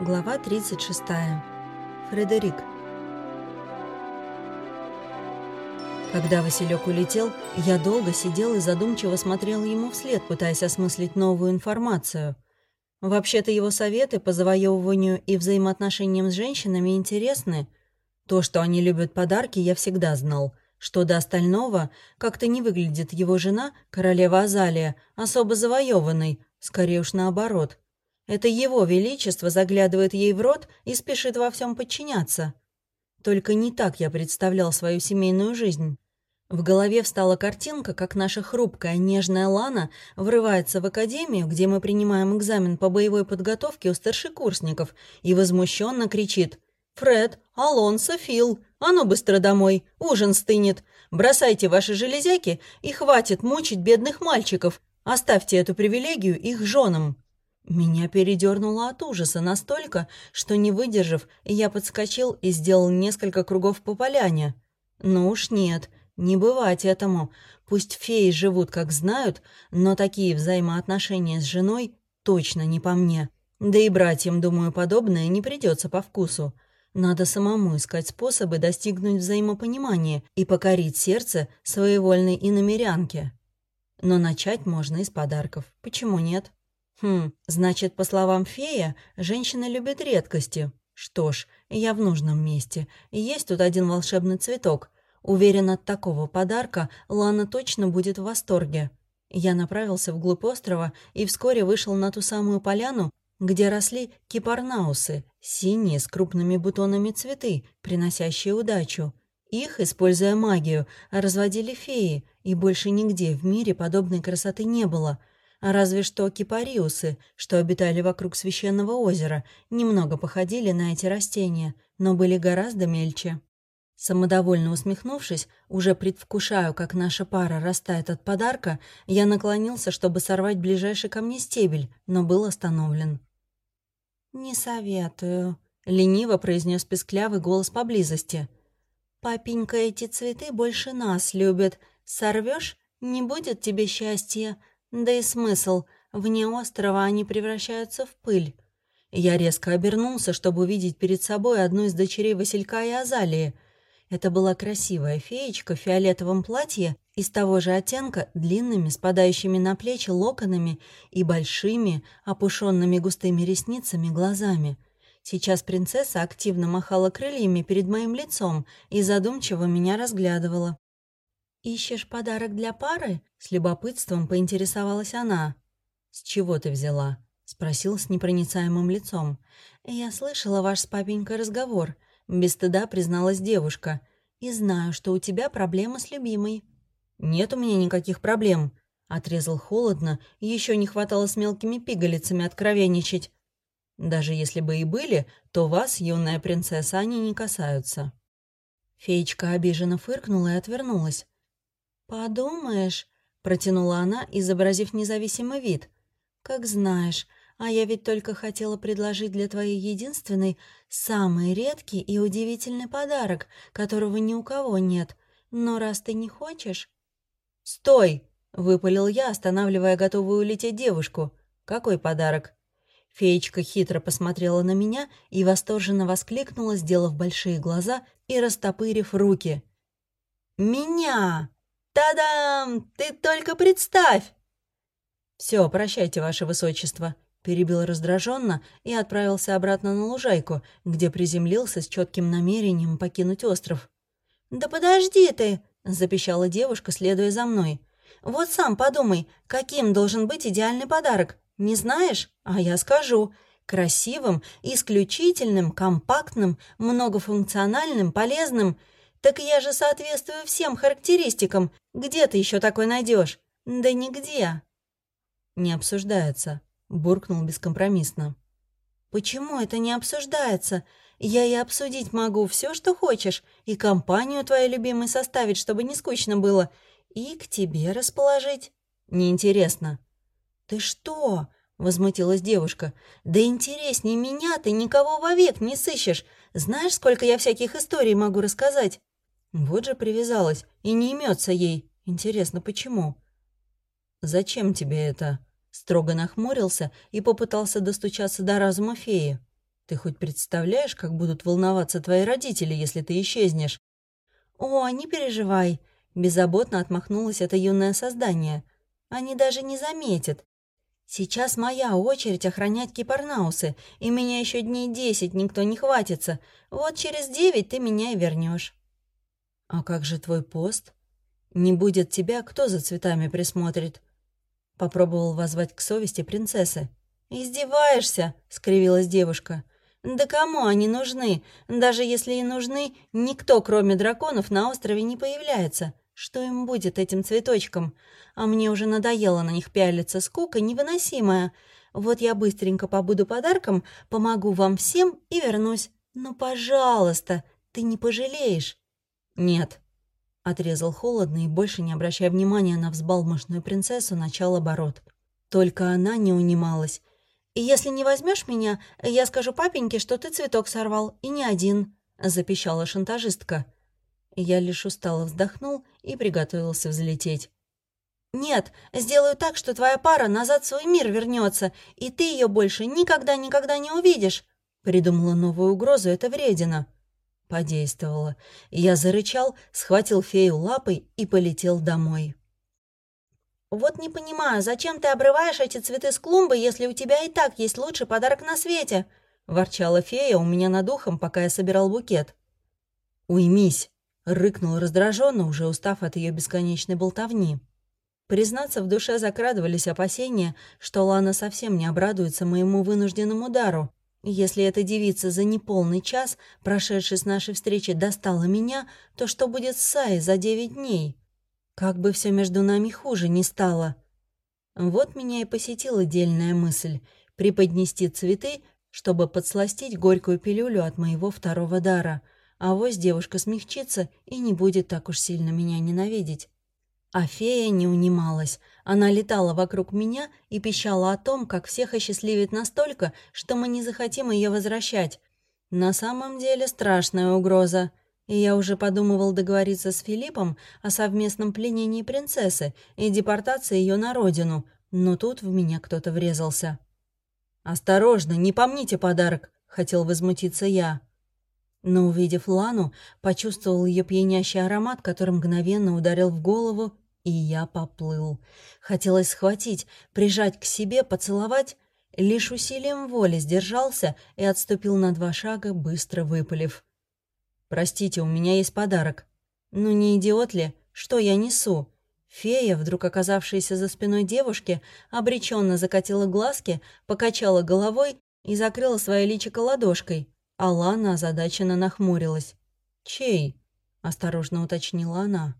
Глава 36. Фредерик. Когда Василек улетел, я долго сидел и задумчиво смотрел ему вслед, пытаясь осмыслить новую информацию. Вообще-то его советы по завоевыванию и взаимоотношениям с женщинами интересны. То, что они любят подарки, я всегда знал. Что до остального, как-то не выглядит его жена, королева Азалия, особо завоеванной, скорее уж наоборот – это его величество заглядывает ей в рот и спешит во всем подчиняться. Только не так я представлял свою семейную жизнь. В голове встала картинка, как наша хрупкая, нежная Лана врывается в академию, где мы принимаем экзамен по боевой подготовке у старшекурсников, и возмущенно кричит «Фред, Алонсо, Фил, а ну быстро домой, ужин стынет. Бросайте ваши железяки и хватит мучить бедных мальчиков. Оставьте эту привилегию их женам». Меня передернуло от ужаса настолько, что, не выдержав, я подскочил и сделал несколько кругов по поляне. Ну уж нет, не бывать этому. Пусть феи живут, как знают, но такие взаимоотношения с женой точно не по мне. Да и братьям, думаю, подобное не придется по вкусу. Надо самому искать способы достигнуть взаимопонимания и покорить сердце своевольной иномерянке. Но начать можно из подарков. Почему нет? Хм, значит, по словам фея, женщины любят редкости. Что ж, я в нужном месте. Есть тут один волшебный цветок. Уверен, от такого подарка Лана точно будет в восторге. Я направился вглубь острова и вскоре вышел на ту самую поляну, где росли кипарнаусы, синие с крупными бутонами цветы, приносящие удачу. Их, используя магию, разводили феи, и больше нигде в мире подобной красоты не было — Разве что кипариусы, что обитали вокруг священного озера, немного походили на эти растения, но были гораздо мельче. Самодовольно усмехнувшись, уже предвкушаю, как наша пара растает от подарка, я наклонился, чтобы сорвать ближайший ко мне стебель, но был остановлен. «Не советую», — лениво произнес песклявый голос поблизости. «Папенька эти цветы больше нас любит. Сорвешь, не будет тебе счастья. Да и смысл, вне острова они превращаются в пыль. Я резко обернулся, чтобы увидеть перед собой одну из дочерей Василька и Азалии. Это была красивая феечка в фиолетовом платье из того же оттенка, длинными, спадающими на плечи локонами и большими, опушенными густыми ресницами глазами. Сейчас принцесса активно махала крыльями перед моим лицом и задумчиво меня разглядывала. «Ищешь подарок для пары?» — с любопытством поинтересовалась она. «С чего ты взяла?» — спросил с непроницаемым лицом. «Я слышала ваш с папенькой разговор», — без стыда призналась девушка. «И знаю, что у тебя проблемы с любимой». «Нет у меня никаких проблем», — отрезал холодно, еще не хватало с мелкими пигалицами откровенничать. «Даже если бы и были, то вас, юная принцесса, они не касаются». Феечка обиженно фыркнула и отвернулась. «Подумаешь», — протянула она, изобразив независимый вид. «Как знаешь, а я ведь только хотела предложить для твоей единственной самый редкий и удивительный подарок, которого ни у кого нет. Но раз ты не хочешь...» «Стой!» — выпалил я, останавливая готовую улететь девушку. «Какой подарок?» Феечка хитро посмотрела на меня и восторженно воскликнула, сделав большие глаза и растопырив руки. «Меня!» «Та-дам! Ты только представь!» «Все, прощайте, ваше высочество», — перебил раздраженно и отправился обратно на лужайку, где приземлился с четким намерением покинуть остров. «Да подожди ты!» — запищала девушка, следуя за мной. «Вот сам подумай, каким должен быть идеальный подарок? Не знаешь? А я скажу. Красивым, исключительным, компактным, многофункциональным, полезным — так я же соответствую всем характеристикам. Где ты еще такой найдешь? Да нигде. Не обсуждается, буркнул бескомпромиссно. Почему это не обсуждается? Я и обсудить могу все, что хочешь, и компанию твою любимой составить, чтобы не скучно было, и к тебе расположить. Неинтересно. Ты что? Возмутилась девушка. «Да интереснее меня ты никого вовек не сыщешь. Знаешь, сколько я всяких историй могу рассказать?» Вот же привязалась и не имется ей. Интересно, почему? «Зачем тебе это?» Строго нахмурился и попытался достучаться до разума феи. Ты хоть представляешь, как будут волноваться твои родители, если ты исчезнешь?» «О, не переживай», — беззаботно отмахнулось это юное создание. «Они даже не заметят. Сейчас моя очередь охранять кипарнаусы, и меня еще дней десять никто не хватится. Вот через девять ты меня и вернешь. «А как же твой пост? Не будет тебя, кто за цветами присмотрит?» Попробовал возвать к совести принцессы. «Издеваешься?» — скривилась девушка. «Да кому они нужны? Даже если и нужны, никто, кроме драконов, на острове не появляется. Что им будет, этим цветочкам? А мне уже надоело на них пялиться, скука невыносимая. Вот я быстренько побуду подарком, помогу вам всем и вернусь. Ну, пожалуйста, ты не пожалеешь». «Нет», — отрезал холодно и больше не обращая внимания на взбалмошную принцессу, начал оборот. Только она не унималась. «И если не возьмешь меня, я скажу папеньке, что ты цветок сорвал, и не один», — запищала шантажистка. Я лишь устало вздохнул и приготовился взлететь. «Нет, сделаю так, что твоя пара назад в свой мир вернется, и ты ее больше никогда-никогда не увидишь!» Придумала новую угрозу эта вредина. Подействовала. Я зарычал, схватил фею лапой и полетел домой. «Вот не понимаю, зачем ты обрываешь эти цветы с клумбы, если у тебя и так есть лучший подарок на свете?» Ворчала фея у меня над ухом, пока я собирал букет. «Уймись!» Рыкнул раздраженно, уже устав от ее бесконечной болтовни. Признаться, в душе закрадывались опасения, что Лана совсем не обрадуется моему вынужденному удару. Если эта девица за неполный час, прошедший с нашей встречи, достала меня, то что будет с Саей за девять дней? Как бы все между нами хуже не стало. Вот меня и посетила дельная мысль — преподнести цветы, чтобы подсластить горькую пилюлю от моего второго дара — а вось девушка смягчится и не будет так уж сильно меня ненавидеть. А фея не унималась. Она летала вокруг меня и пищала о том, как всех осчастливит настолько, что мы не захотим ее возвращать. На самом деле страшная угроза. И я уже подумывал договориться с Филиппом о совместном пленении принцессы и депортации ее на родину, но тут в меня кто-то врезался. «Осторожно, не помните подарок!» — хотел возмутиться я. Но, увидев Лану, почувствовал ее пьянящий аромат, который мгновенно ударил в голову, и я поплыл. Хотелось схватить, прижать к себе, поцеловать. Лишь усилием воли сдержался и отступил на два шага, быстро выпалив. «Простите, у меня есть подарок». «Ну не идиот ли? Что я несу?» Фея, вдруг оказавшаяся за спиной девушки, обреченно закатила глазки, покачала головой и закрыла свое личико ладошкой. Алана озадаченно нахмурилась. «Чей?» — осторожно уточнила она.